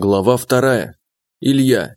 Глава вторая. Илья.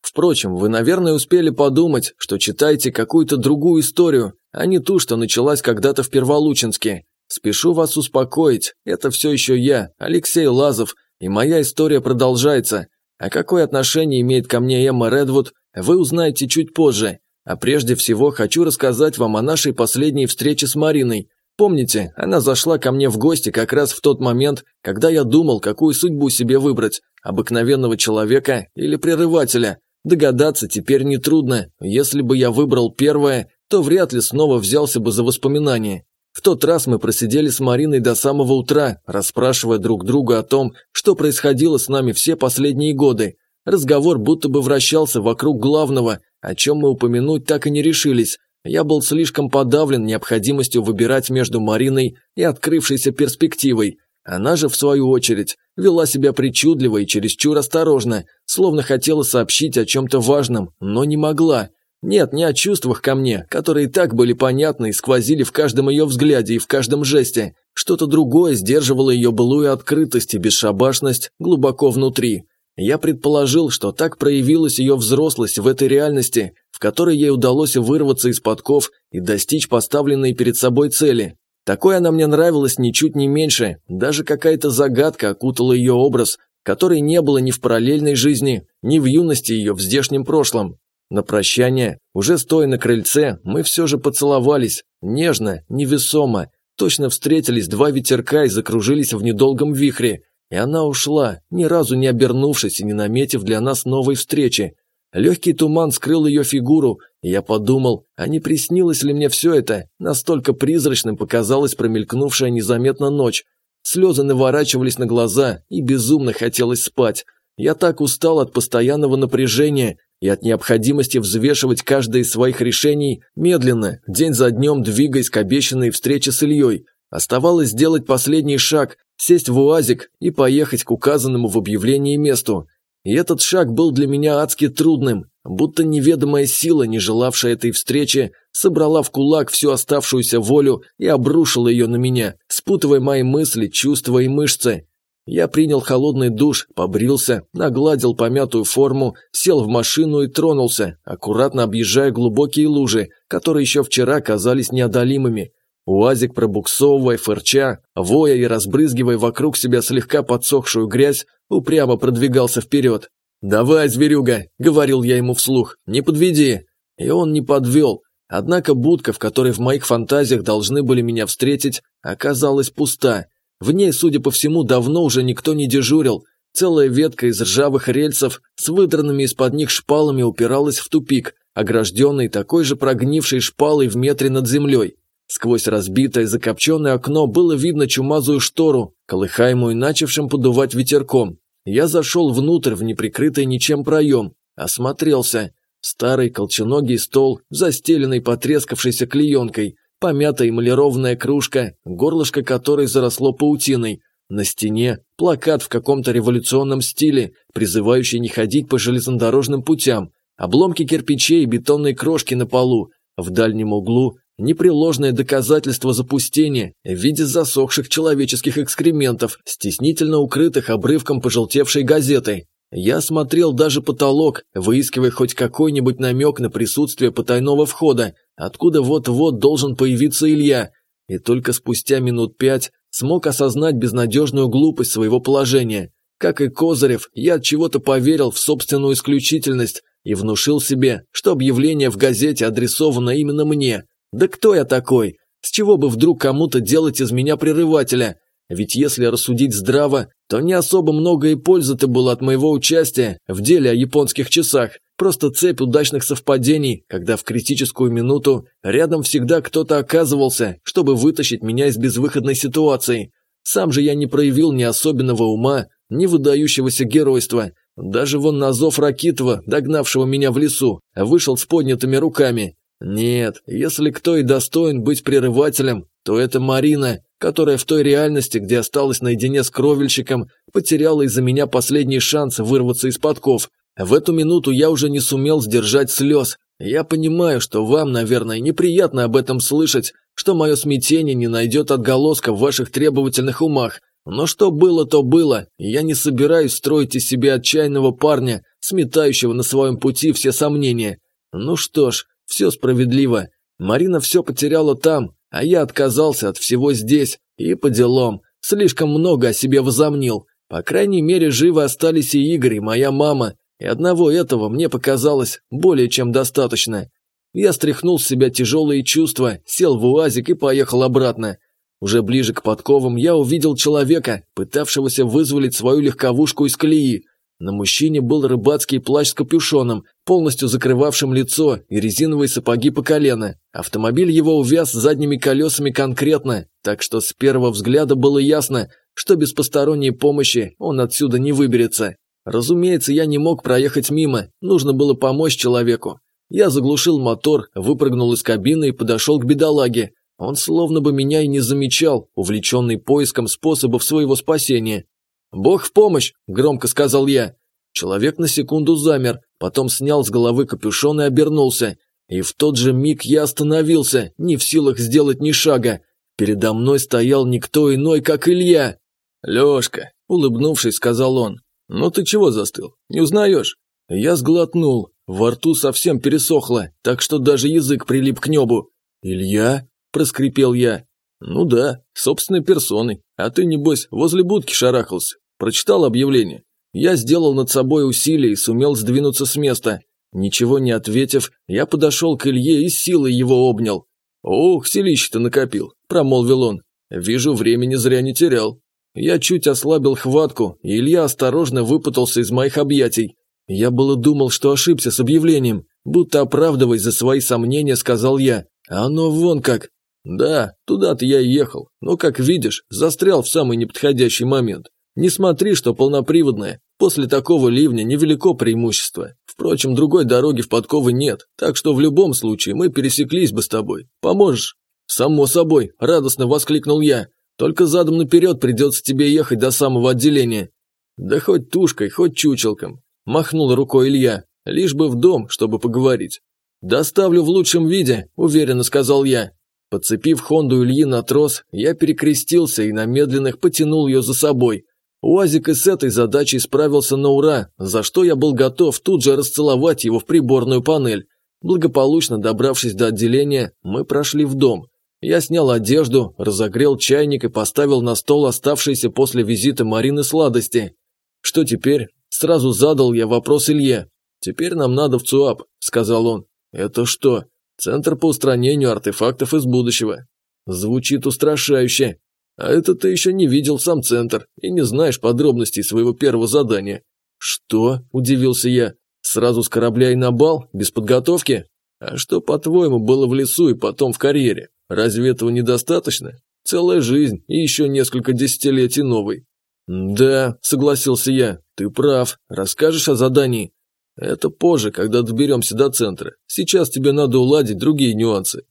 Впрочем, вы, наверное, успели подумать, что читаете какую-то другую историю, а не ту, что началась когда-то в Перволучинске. Спешу вас успокоить, это все еще я, Алексей Лазов, и моя история продолжается. А какое отношение имеет ко мне Эмма Редвуд, вы узнаете чуть позже. А прежде всего хочу рассказать вам о нашей последней встрече с Мариной, Помните, она зашла ко мне в гости как раз в тот момент, когда я думал, какую судьбу себе выбрать – обыкновенного человека или прерывателя. Догадаться теперь нетрудно. Если бы я выбрал первое, то вряд ли снова взялся бы за воспоминания. В тот раз мы просидели с Мариной до самого утра, расспрашивая друг друга о том, что происходило с нами все последние годы. Разговор будто бы вращался вокруг главного, о чем мы упомянуть так и не решились, я был слишком подавлен необходимостью выбирать между Мариной и открывшейся перспективой. Она же, в свою очередь, вела себя причудливо и чересчур осторожно, словно хотела сообщить о чем-то важном, но не могла. Нет, не о чувствах ко мне, которые и так были понятны и сквозили в каждом ее взгляде и в каждом жесте. Что-то другое сдерживало ее былую открытость и бесшабашность глубоко внутри. Я предположил, что так проявилась ее взрослость в этой реальности, в которой ей удалось вырваться из подков и достичь поставленной перед собой цели. Такой она мне нравилась ничуть не меньше, даже какая-то загадка окутала ее образ, которой не было ни в параллельной жизни, ни в юности ее в здешнем прошлом. На прощание, уже стоя на крыльце, мы все же поцеловались, нежно, невесомо, точно встретились два ветерка и закружились в недолгом вихре, и она ушла, ни разу не обернувшись и не наметив для нас новой встречи. Легкий туман скрыл ее фигуру, и я подумал, а не приснилось ли мне все это? Настолько призрачным показалась промелькнувшая незаметно ночь. Слезы наворачивались на глаза, и безумно хотелось спать. Я так устал от постоянного напряжения и от необходимости взвешивать каждое из своих решений медленно, день за днем двигаясь к обещанной встрече с Ильей. Оставалось сделать последний шаг, сесть в УАЗик и поехать к указанному в объявлении месту. И этот шаг был для меня адски трудным, будто неведомая сила, не желавшая этой встречи, собрала в кулак всю оставшуюся волю и обрушила ее на меня, спутывая мои мысли, чувства и мышцы. Я принял холодный душ, побрился, нагладил помятую форму, сел в машину и тронулся, аккуратно объезжая глубокие лужи, которые еще вчера казались неодолимыми. Уазик, пробуксовывая, фырча, воя и разбрызгивая вокруг себя слегка подсохшую грязь, упрямо продвигался вперед. «Давай, зверюга!» – говорил я ему вслух. «Не подведи!» И он не подвел. Однако будка, в которой в моих фантазиях должны были меня встретить, оказалась пуста. В ней, судя по всему, давно уже никто не дежурил. Целая ветка из ржавых рельсов с выдранными из-под них шпалами упиралась в тупик, огражденный такой же прогнившей шпалой в метре над землей. Сквозь разбитое закопченное окно было видно чумазую штору, колыхаемую начавшим подувать ветерком. Я зашел внутрь в неприкрытый ничем проем, осмотрелся. Старый колченогий стол, застеленный потрескавшейся клеенкой, помятая эмалированная кружка, горлышко которой заросло паутиной. На стене плакат в каком-то революционном стиле, призывающий не ходить по железнодорожным путям, обломки кирпичей и бетонной крошки на полу. В дальнем углу Непреложное доказательство запустения в виде засохших человеческих экскрементов, стеснительно укрытых обрывком пожелтевшей газеты. Я смотрел даже потолок, выискивая хоть какой-нибудь намек на присутствие потайного входа, откуда вот-вот должен появиться Илья, и только спустя минут пять смог осознать безнадежную глупость своего положения. Как и Козырев, я от чего-то поверил в собственную исключительность и внушил себе, что объявление в газете адресовано именно мне – да кто я такой? С чего бы вдруг кому-то делать из меня прерывателя? Ведь если рассудить здраво, то не особо много и пользы-то было от моего участия в деле о японских часах. Просто цепь удачных совпадений, когда в критическую минуту рядом всегда кто-то оказывался, чтобы вытащить меня из безвыходной ситуации. Сам же я не проявил ни особенного ума, ни выдающегося геройства. Даже вон на зов Ракитова, догнавшего меня в лесу, вышел с поднятыми руками. Нет, если кто и достоин быть прерывателем, то это Марина, которая в той реальности, где осталась наедине с кровельщиком, потеряла из-за меня последний шанс вырваться из подков. В эту минуту я уже не сумел сдержать слез. Я понимаю, что вам, наверное, неприятно об этом слышать, что мое смятение не найдет отголоска в ваших требовательных умах, Но что было, то было, я не собираюсь строить из себя отчаянного парня, сметающего на своем пути все сомнения. Ну что ж, все справедливо. Марина все потеряла там, а я отказался от всего здесь, и по делам. Слишком много о себе возомнил. По крайней мере, живы остались и Игорь, и моя мама, и одного этого мне показалось более чем достаточно. Я стряхнул с себя тяжелые чувства, сел в уазик и поехал обратно. Уже ближе к подковам я увидел человека, пытавшегося вызволить свою легковушку из колеи. На мужчине был рыбацкий плащ с капюшоном, полностью закрывавшим лицо, и резиновые сапоги по колено. Автомобиль его увяз задними колесами конкретно, так что с первого взгляда было ясно, что без посторонней помощи он отсюда не выберется. Разумеется, я не мог проехать мимо, нужно было помочь человеку. Я заглушил мотор, выпрыгнул из кабины и подошел к бедолаге. Он словно бы меня и не замечал, увлеченный поиском способов своего спасения. «Бог в помощь!» – громко сказал я. Человек на секунду замер, потом снял с головы капюшон и обернулся. И в тот же миг я остановился, не в силах сделать ни шага. Передо мной стоял никто иной, как Илья. «Лешка», – улыбнувшись, сказал он. «Ну ты чего застыл? Не узнаешь?» Я сглотнул, во рту совсем пересохло, так что даже язык прилип к небу. «Илья?» – проскрипел я. «Ну да, собственной персоной. А ты, небось, возле будки шарахался. Прочитал объявление. Я сделал над собой усилие и сумел сдвинуться с места. Ничего не ответив, я подошел к Илье и силой его обнял. «Ох, селище-то накопил», – промолвил он. «Вижу, времени зря не терял». Я чуть ослабил хватку, и Илья осторожно выпутался из моих объятий. Я было думал, что ошибся с объявлением, будто оправдываясь за свои сомнения, сказал я. А оно вон как. Да, туда-то я и ехал, но, как видишь, застрял в самый неподходящий момент. Не смотри, что полноприводная. После такого ливня невелико преимущество. Впрочем, другой дороги в подковы нет, так что в любом случае мы пересеклись бы с тобой. Поможешь? Само собой, радостно воскликнул я. Только задом наперед придется тебе ехать до самого отделения. Да хоть тушкой, хоть чучелком. Махнул рукой Илья. Лишь бы в дом, чтобы поговорить. «Доставлю в лучшем виде», – уверенно сказал я. Подцепив Хонду Ильи на трос, я перекрестился и на медленных потянул ее за собой. Уазик и с этой задачей справился на ура, за что я был готов тут же расцеловать его в приборную панель. Благополучно добравшись до отделения, мы прошли в дом. Я снял одежду, разогрел чайник и поставил на стол оставшиеся после визита Марины сладости. Что теперь? Сразу задал я вопрос Илье. «Теперь нам надо в ЦУАП», – сказал он. «Это что? Центр по устранению артефактов из будущего». Звучит устрашающе. А это ты еще не видел сам центр и не знаешь подробностей своего первого задания. Что? Удивился я. Сразу с корабля и на бал? Без подготовки? А что, по-твоему, было в лесу и потом в карьере? Разве этого недостаточно? Целая жизнь и еще несколько десятилетий новой. Да, согласился я, ты прав. Расскажешь о задании? Это позже, когда доберемся до центра. Сейчас тебе надо уладить другие нюансы.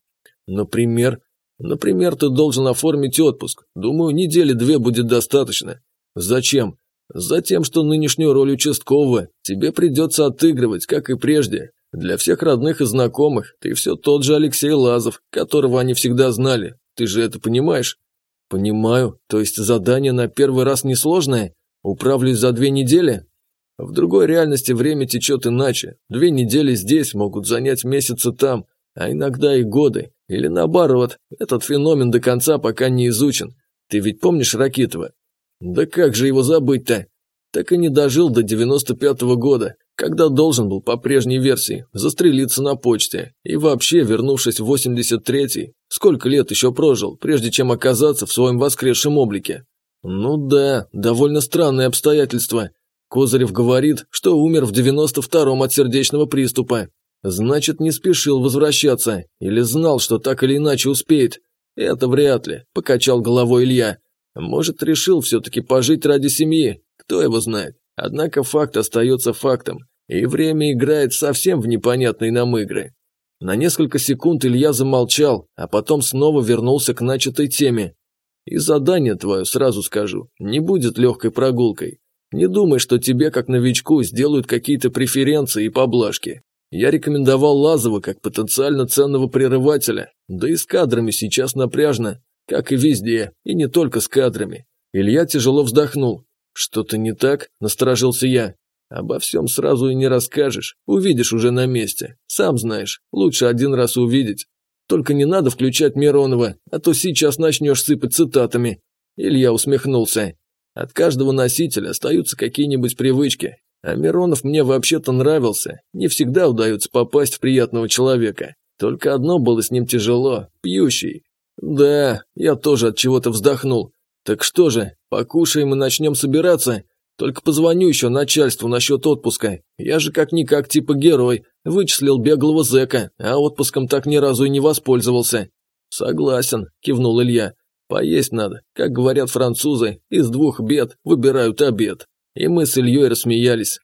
Например, Например, ты должен оформить отпуск. Думаю, недели две будет достаточно. Зачем? Затем, что нынешнюю роль участкового тебе придется отыгрывать, как и прежде. Для всех родных и знакомых ты все тот же Алексей Лазов, которого они всегда знали. Ты же это понимаешь? Понимаю. То есть задание на первый раз несложное? Управлюсь за две недели? В другой реальности время течет иначе. Две недели здесь могут занять месяцы там, а иногда и годы. Или наоборот, этот феномен до конца пока не изучен. Ты ведь помнишь Ракитова? Да как же его забыть-то? Так и не дожил до 95-го года, когда должен был по прежней версии застрелиться на почте. И вообще, вернувшись в 83-й, сколько лет еще прожил, прежде чем оказаться в своем воскресшем облике? Ну да, довольно странные обстоятельства. Козырев говорит, что умер в 92-м от сердечного приступа, Значит, не спешил возвращаться, или знал, что так или иначе успеет. Это вряд ли, покачал головой Илья. Может, решил все-таки пожить ради семьи, кто его знает. Однако факт остается фактом, и время играет совсем в непонятные нам игры. На несколько секунд Илья замолчал, а потом снова вернулся к начатой теме. И задание твое, сразу скажу, не будет легкой прогулкой. Не думай, что тебе, как новичку, сделают какие-то преференции и поблажки. Я рекомендовал Лазова как потенциально ценного прерывателя, да и с кадрами сейчас напряжно, как и везде, и не только с кадрами. Илья тяжело вздохнул. «Что-то не так?» – насторожился я. «Обо всем сразу и не расскажешь. Увидишь уже на месте. Сам знаешь, лучше один раз увидеть. Только не надо включать Миронова, а то сейчас начнешь сыпать цитатами». Илья усмехнулся. «От каждого носителя остаются какие-нибудь привычки. А Миронов мне вообще-то нравился. Не всегда удается попасть в приятного человека. Только одно было с ним тяжело – пьющий. Да, я тоже от чего-то вздохнул. Так что же, покушаем и начнем собираться? Только позвоню еще начальству насчет отпуска. Я же как-никак типа герой, вычислил беглого зэка, а отпуском так ни разу и не воспользовался. Согласен, кивнул Илья. Поесть надо, как говорят французы, из двух бед выбирают обед. И мы с Ильей рассмеялись.